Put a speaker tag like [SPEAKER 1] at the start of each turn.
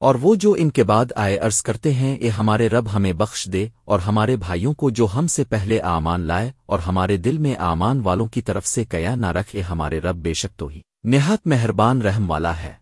[SPEAKER 1] اور وہ جو ان کے بعد آئے عرض کرتے ہیں، اے ہمارے رب ہمیں بخش دے اور ہمارے بھائیوں کو جو ہم سے پہلے آمان لائے اور ہمارے دل میں آمان والوں کی طرف سے کیا نہ رکھ، اے ہمارے رب بے شک تو ہی نہایت مہربان رحم والا ہے۔